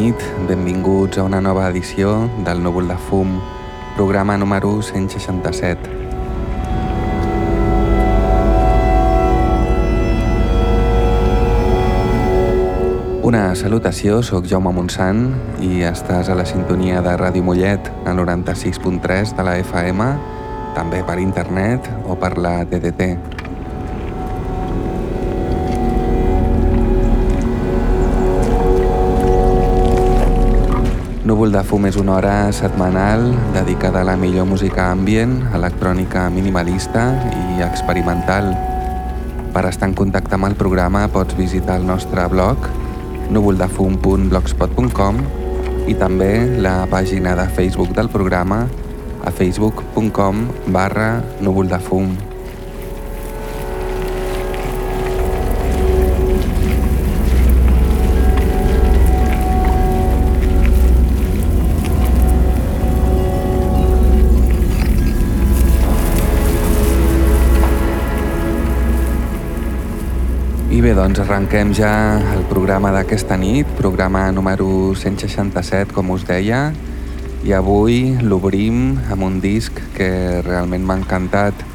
Nit. Benvinguts a una nova edició del Núvol de Fum, programa número 167. Una salutació, sóc Jaume Montsant i estàs a la sintonia de Ràdio Mollet, al 96.3 de la FM, també per internet o per la DDT. Núvol de fum és una hora setmanal dedicada a la millor música ambient, electrònica minimalista i experimental. Per estar en contacte amb el programa pots visitar el nostre blog núvoldefum.blogspot.com i també la pàgina de Facebook del programa a facebook.com barra núvoldefum. I bé, doncs arrenquem ja el programa d'aquesta nit, programa número 167, com us deia, i avui l'obrim amb un disc que realment m'ha encantat.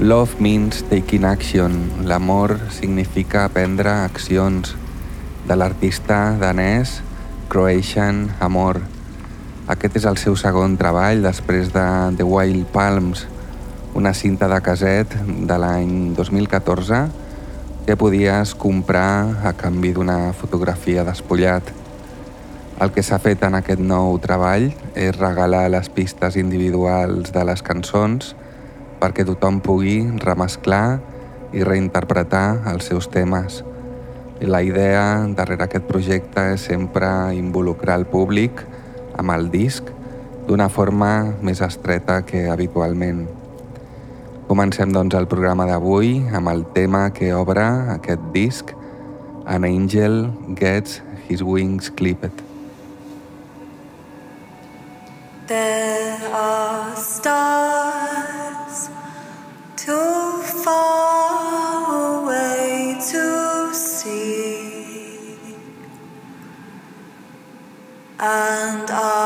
Love means taking action. L'amor significa prendre accions. De l'artista danès Croatian Amor. Aquest és el seu segon treball després de The Wild Palms, una cinta de caset de l'any 2014 que podies comprar a canvi d'una fotografia despullat. El que s'ha fet en aquest nou treball és regalar les pistes individuals de les cançons perquè tothom pugui remesclar i reinterpretar els seus temes. I la idea darrere aquest projecte és sempre involucrar el públic amb el disc d'una forma més estreta que habitualment. Comencem doncs el programa d'avui amb el tema que obre aquest disc An Angel Gets His Wings Clipped. There are stars too far away to see, and our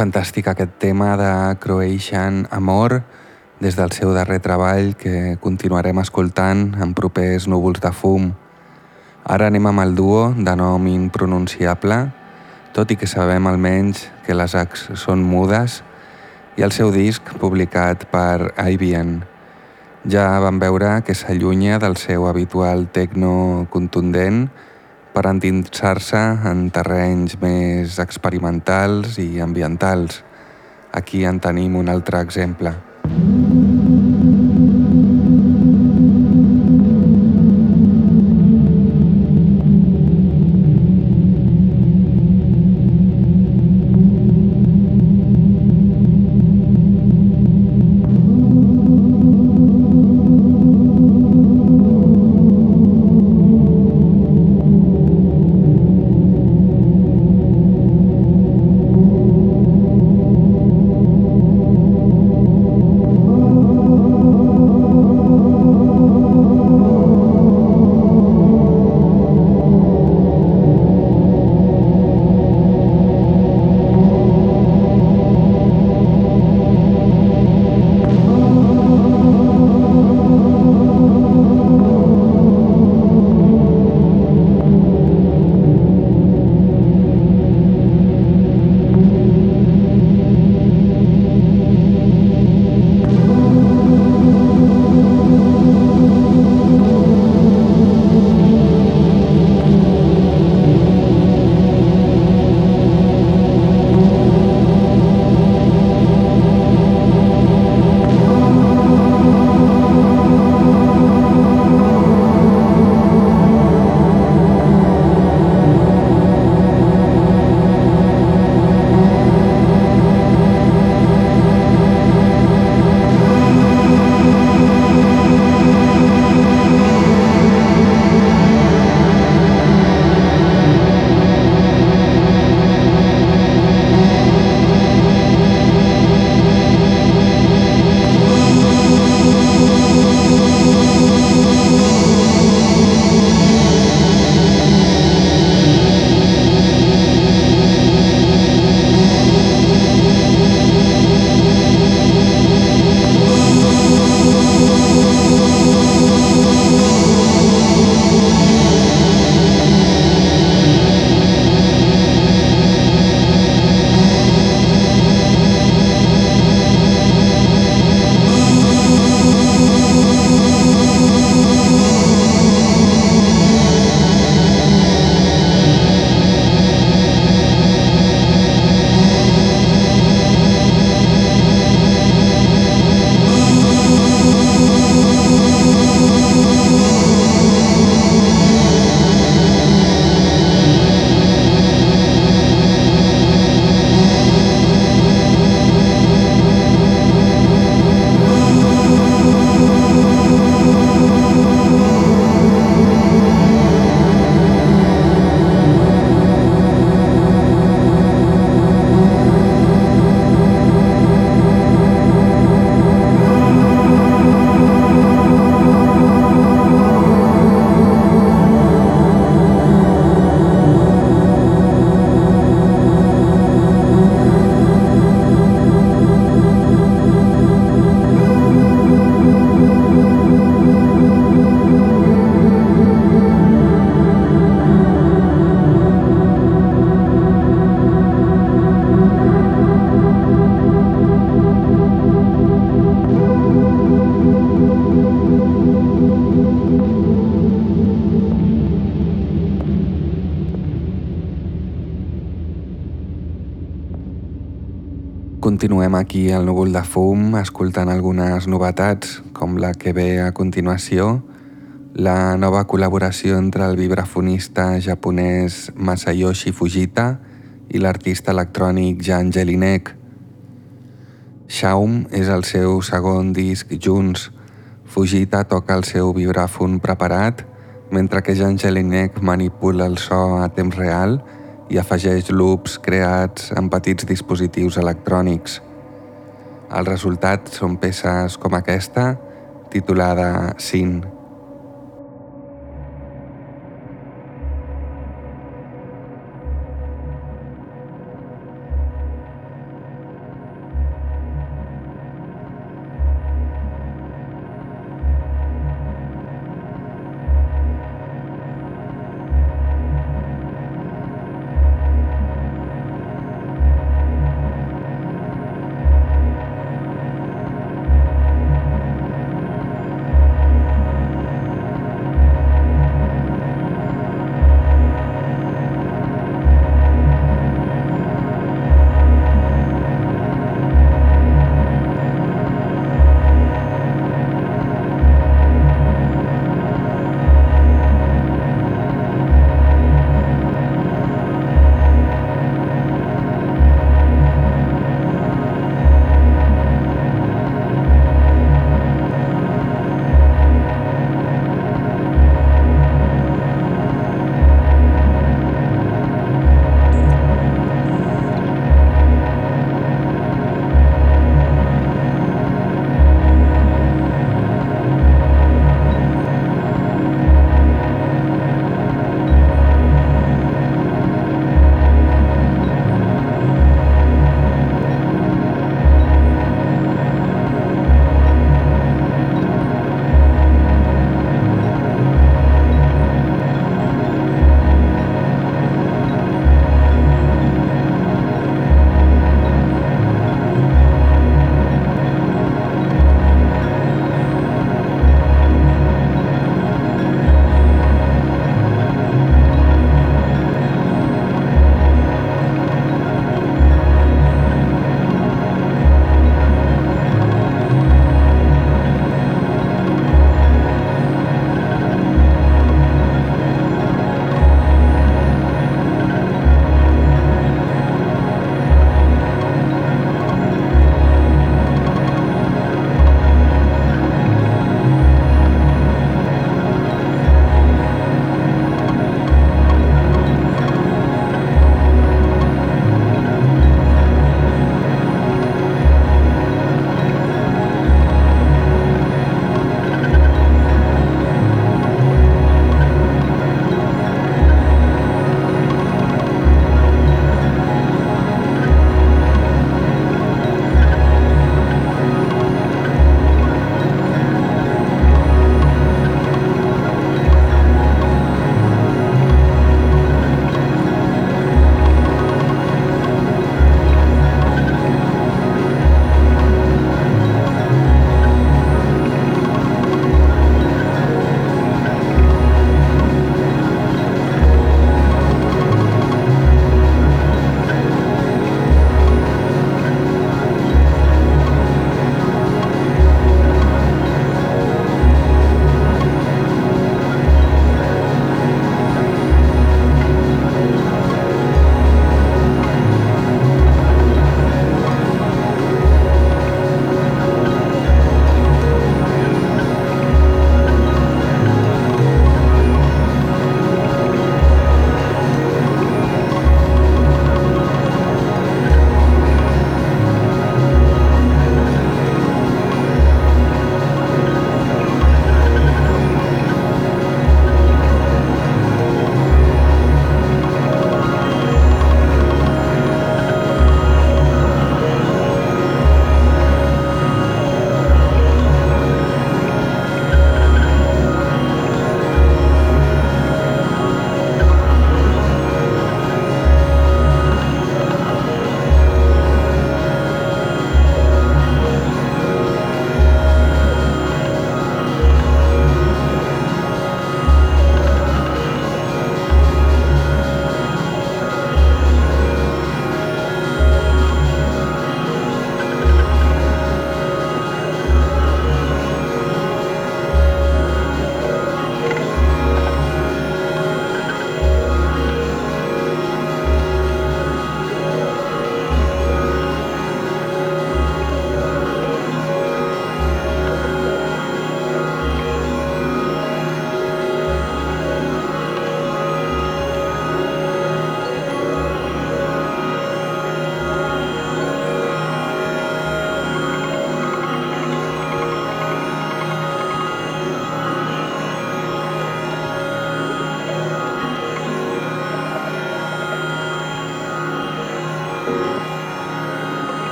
fantàstic aquest tema de Croatian Amor des del seu darrer treball que continuarem escoltant en propers núvols de fum. Ara anem amb el duo de nom impronunciable, tot i que sabem almenys que les Ax són mudes, i el seu disc publicat per IBM. Ja vam veure que s'allunya del seu habitual tecno contundent per endinsar-se en terrenys més experimentals i ambientals. Aquí en tenim un altre exemple. Continuem aquí al núvol de fum escoltant algunes novetats, com la que ve a continuació, la nova col·laboració entre el vibrafonista japonès Masayoshi Fujita i l'artista electrònic Jan Jelinek. Shaum és el seu segon disc junts. Fujita toca el seu vibràfon preparat, mentre que Jan Jelinek manipula el so a temps real i afegeix loops creats en petits dispositius electrònics. El resultat són peces com aquesta, titulada Sin.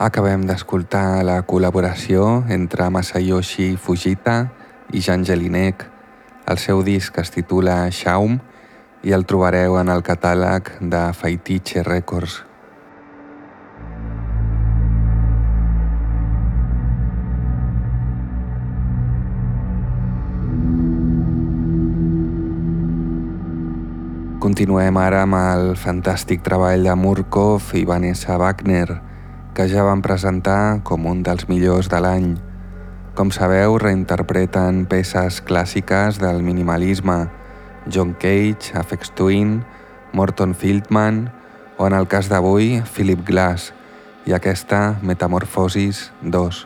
Acabem d'escoltar la col·laboració entre Masayoshi Fujita i Jean Jelinek. El seu disc es titula Shaum i el trobareu en el catàleg de Faitiche Records. Continuem ara amb el fantàstic treball de Murkov i Vanessa Wagner, que ja van presentar com un dels millors de l'any. Com sabeu, reinterpreten peces clàssiques del minimalisme, John Cage, Afex Twin, Morton Fieldman o, en el cas d'avui, Philip Glass, i aquesta Metamorfosis 2.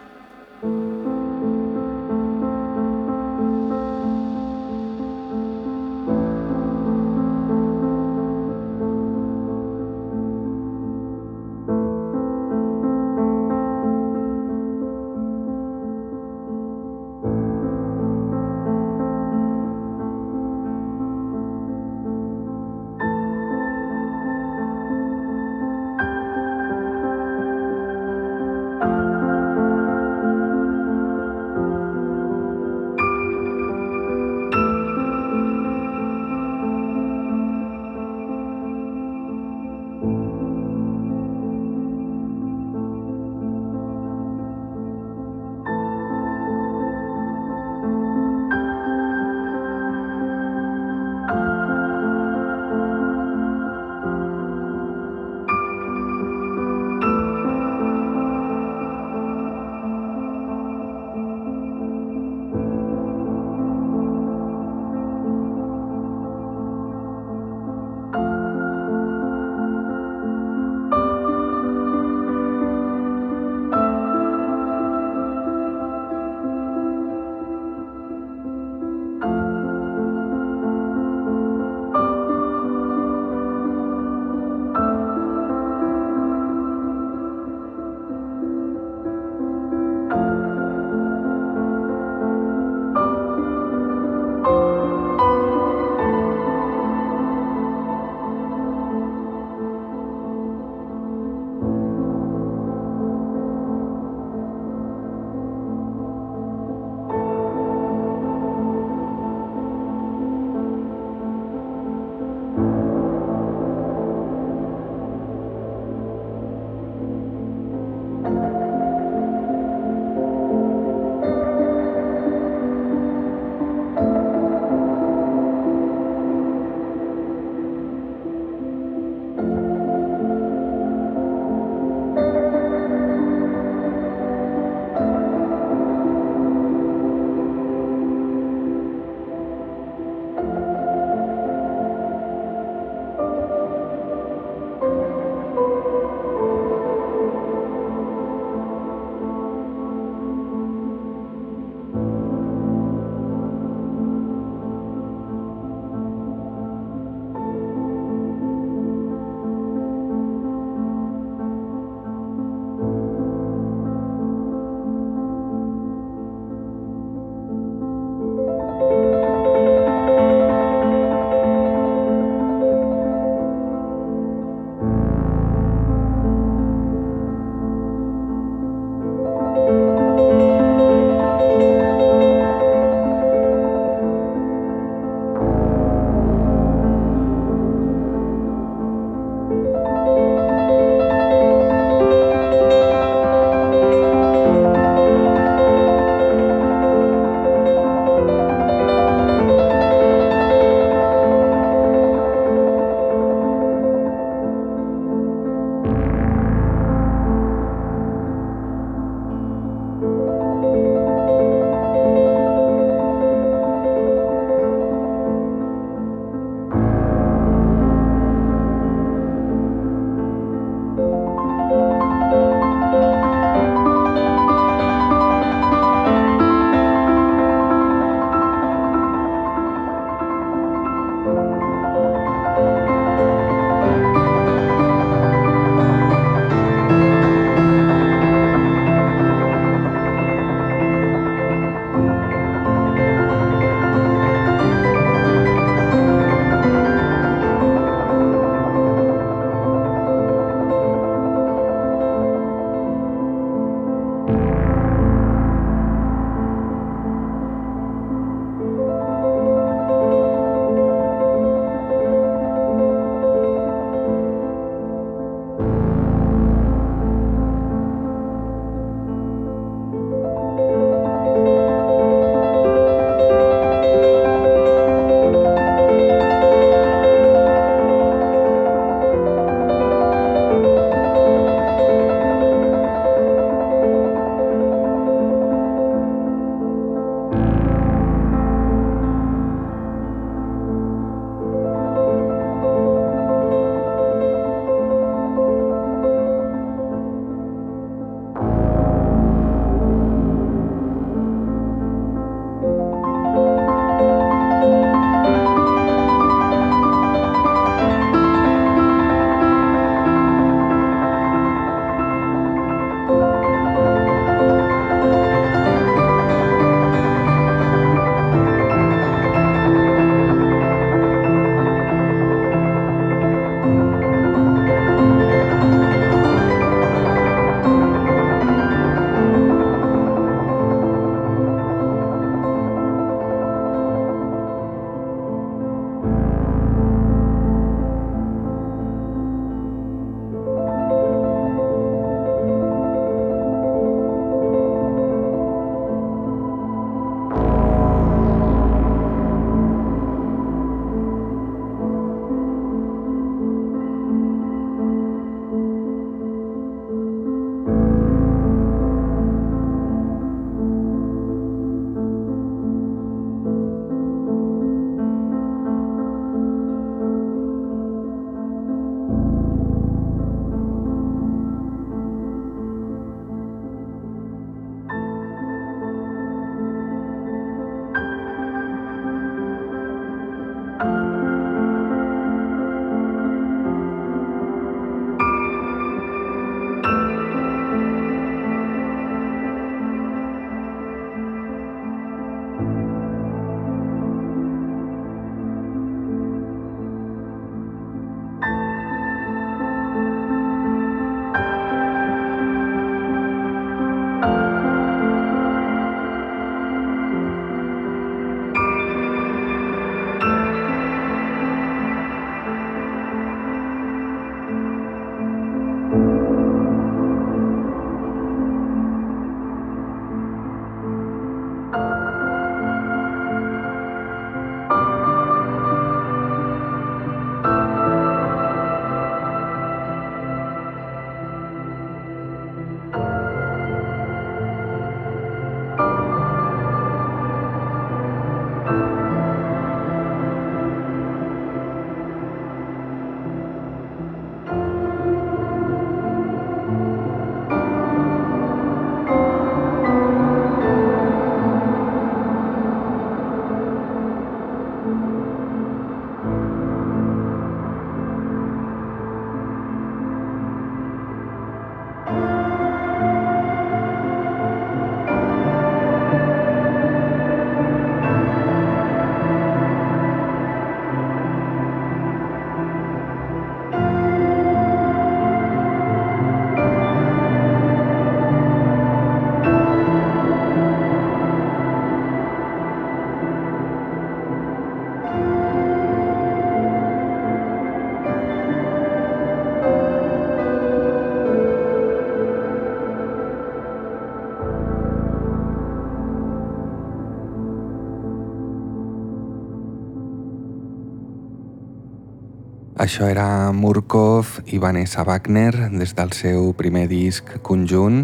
Això era Murkov i Vanessa Wagner des del seu primer disc conjunt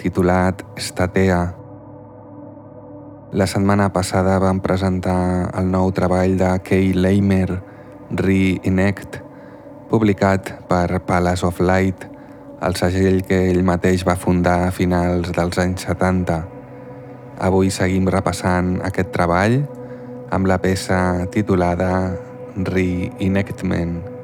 titulat Statea. La setmana passada van presentar el nou treball de Kay Leimer, Reenact, publicat per Palace of Light, el segell que ell mateix va fundar a finals dels anys 70. Avui seguim repassant aquest treball amb la peça titulada Reenactment.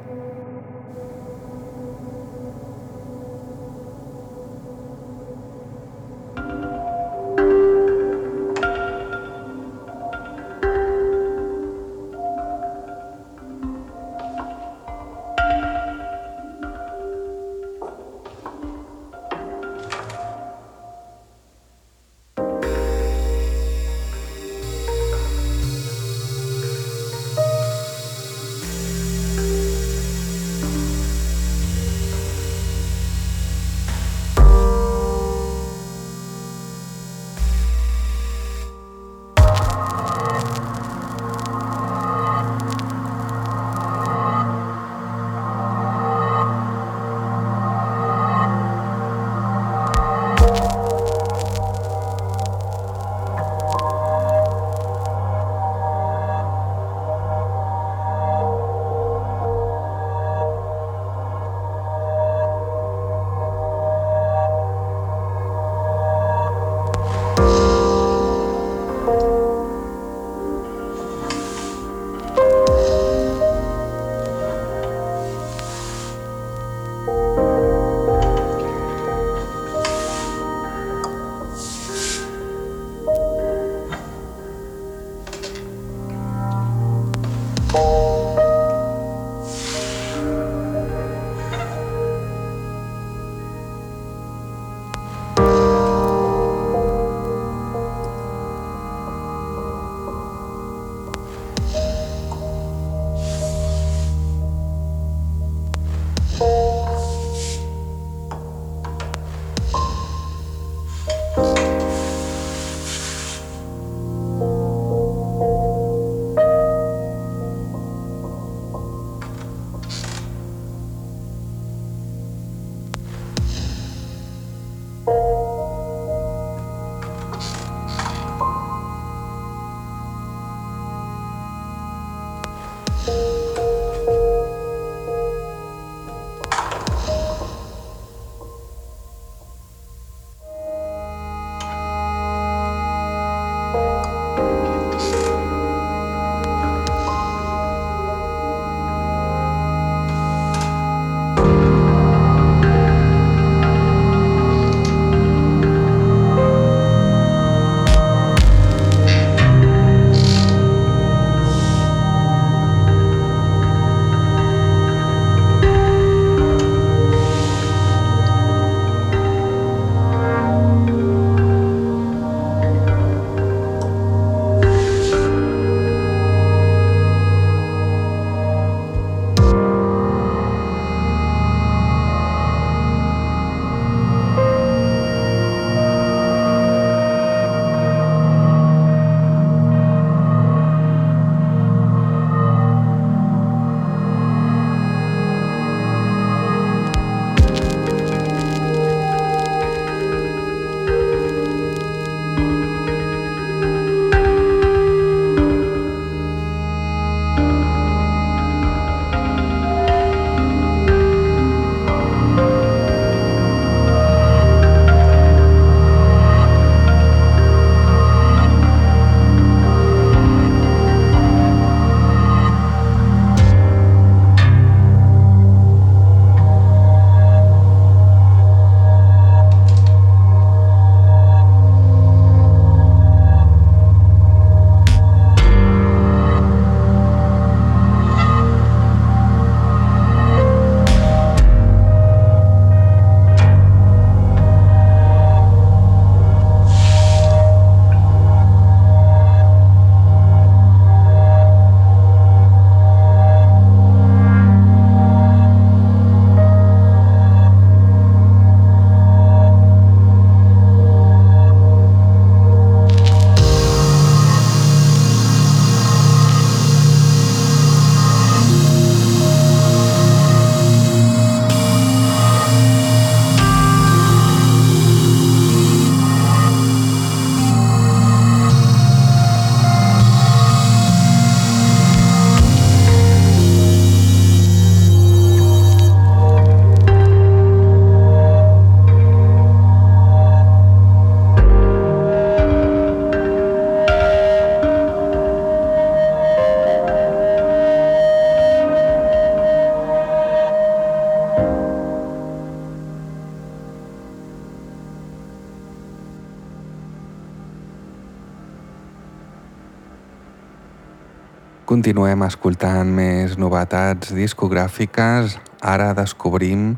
Continuem escoltant més novetats discogràfiques. Ara descobrim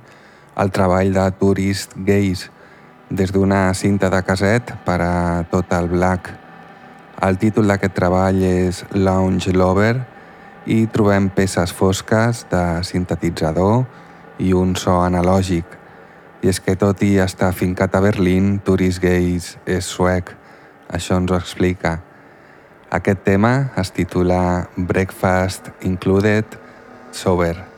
el treball de Tourist Gaze des d'una cinta de caset per a tot el Black. El títol d'aquest treball és Lounge Lover i trobem peces fosques de sintetitzador i un so analògic. I és que tot i estar fincat a Berlín, Tourist Gaze és suec. Això ens ho explica. Aquest tema es titula Breakfast Included Sober.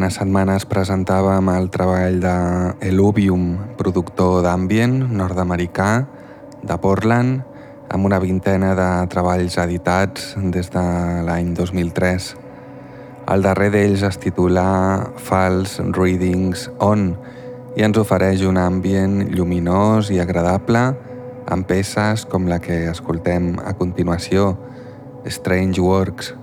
Algunes setmanes presentàvem el treball de Eluvium, productor d'ambient nord-americà de Portland, amb una vintena de treballs editats des de l'any 2003. El darrer d'ells es titula False Readings On i ens ofereix un ambient lluminós i agradable amb peces com la que escoltem a continuació, Strange Works.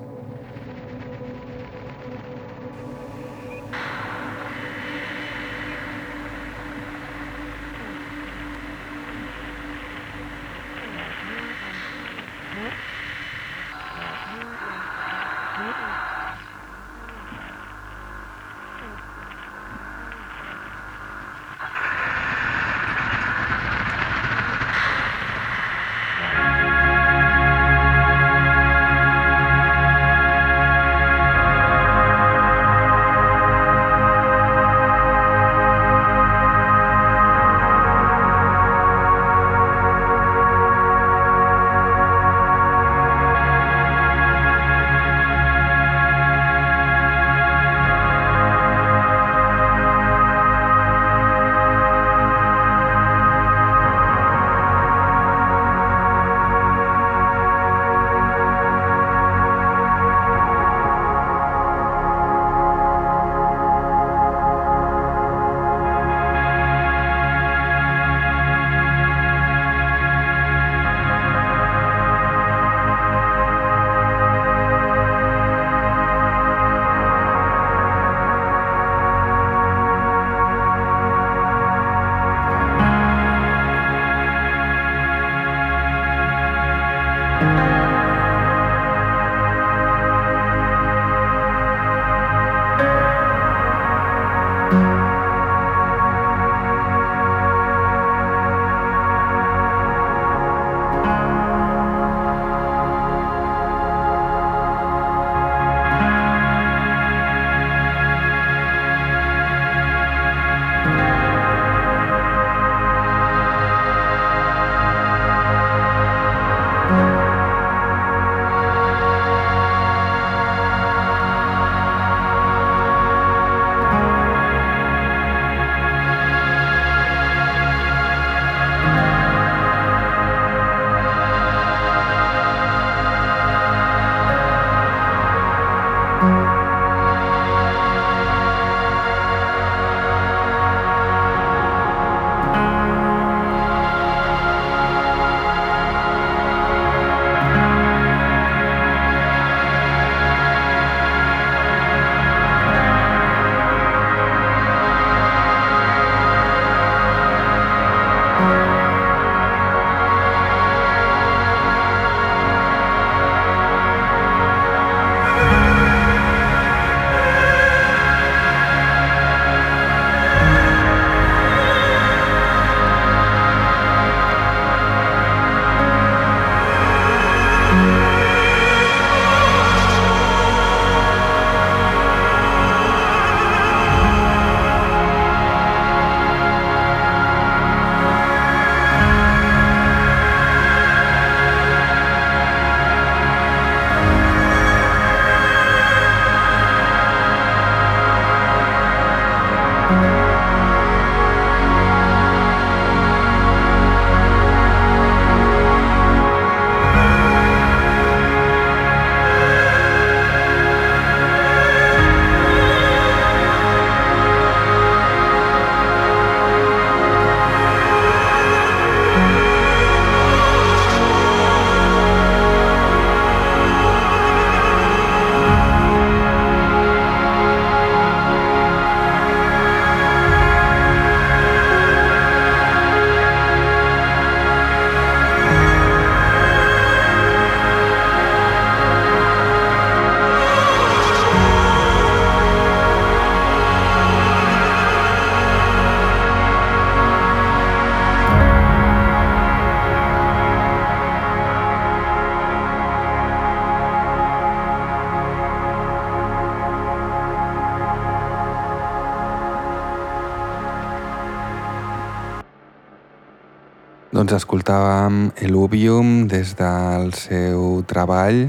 Escoltàvem Eluvium des del seu treball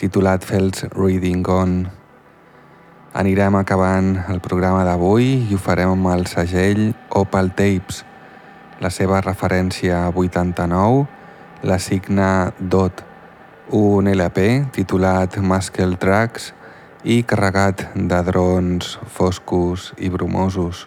titulat Fels Reading On. Anirem acabant el programa d'avui i ho farem amb el segell Opal Tapes. La seva referència 89 la signa DOT, un LP titulat Muscle Tracks i carregat de drons foscos i brumosos.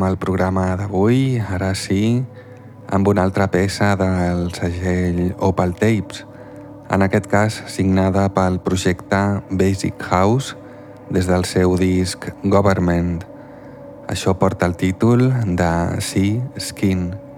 Tancarem el programa d'avui, ara sí, amb una altra peça del segell Opal Tapes, en aquest cas signada pel projecte Basic House des del seu disc Government. Això porta el títol de Sea Skin.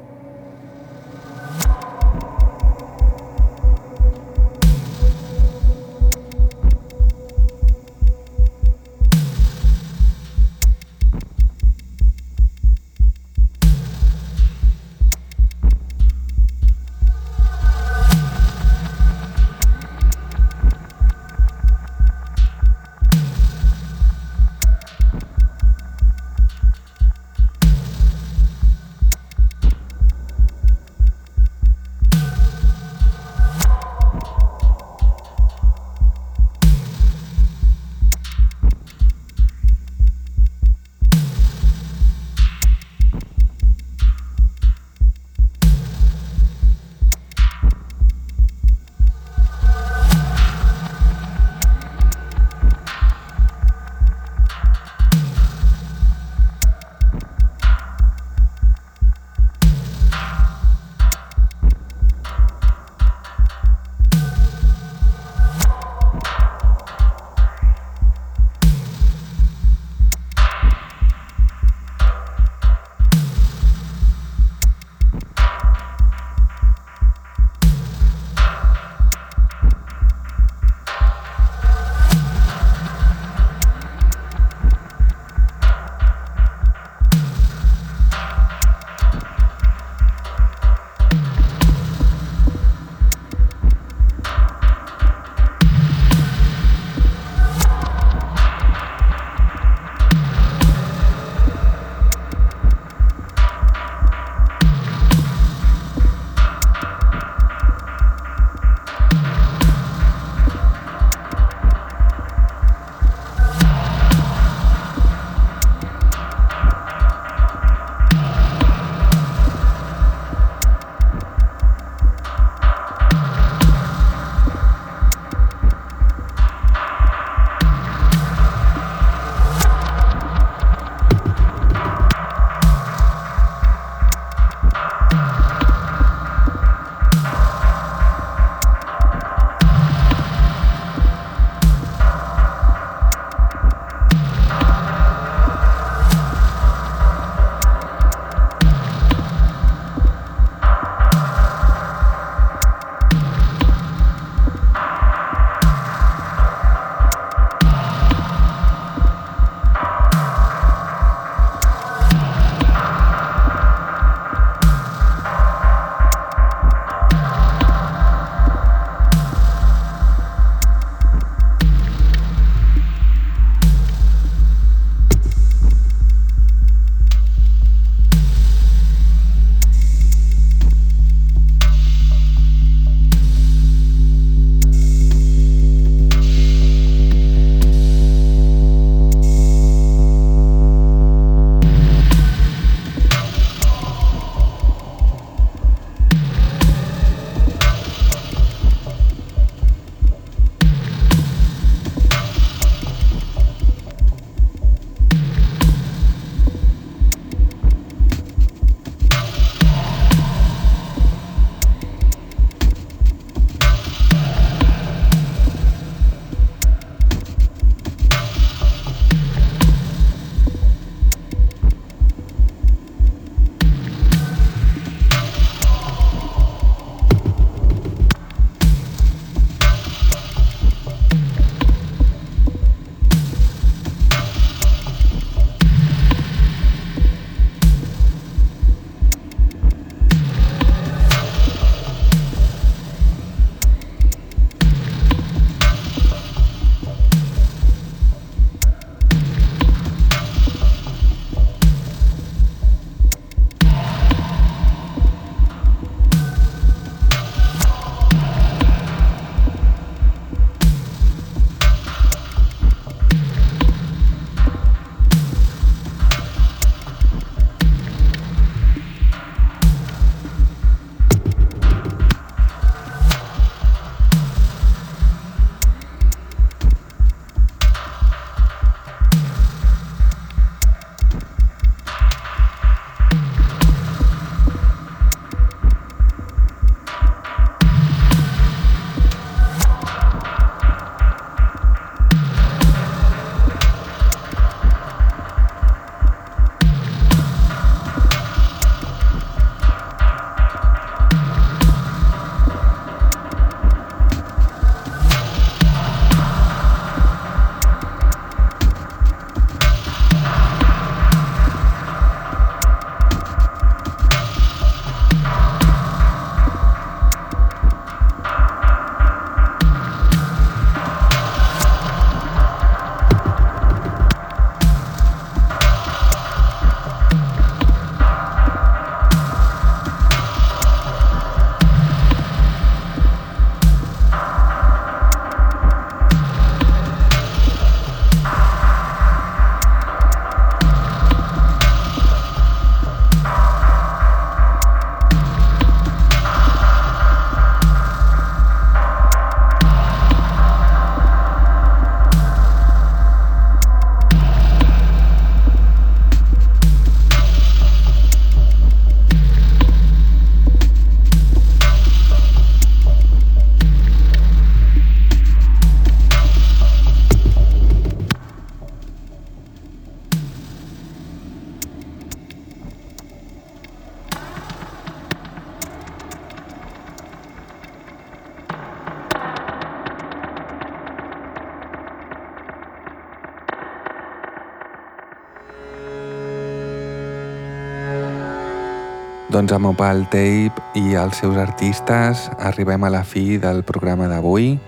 Doncs amb Opal Tape i els seus artistes arribem a la fi del programa d'avui,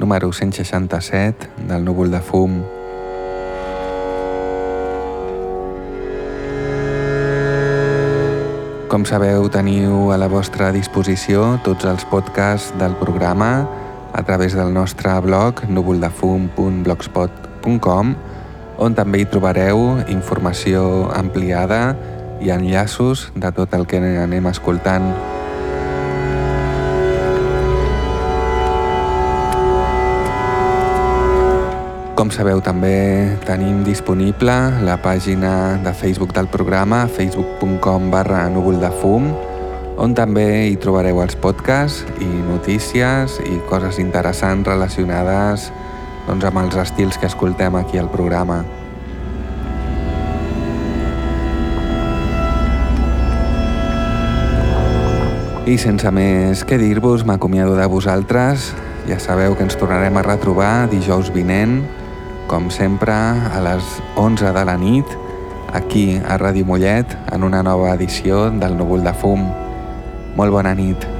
número 167 del Núvol de Fum. Com sabeu, teniu a la vostra disposició tots els podcasts del programa a través del nostre blog núvoldefum.blogspot.com on també hi trobareu informació ampliada i enllaços de tot el que anem escoltant. Com sabeu, també tenim disponible la pàgina de Facebook del programa, facebook.com barra núvol de fum, on també hi trobareu els podcasts i notícies i coses interessants relacionades doncs, amb els estils que escoltem aquí al programa. I sense més que dir-vos, m'acomiado de vosaltres. Ja sabeu que ens tornarem a retrobar dijous vinent, com sempre, a les 11 de la nit, aquí a Ràdio Mollet, en una nova edició del Núvol de Fum. Molt bona nit.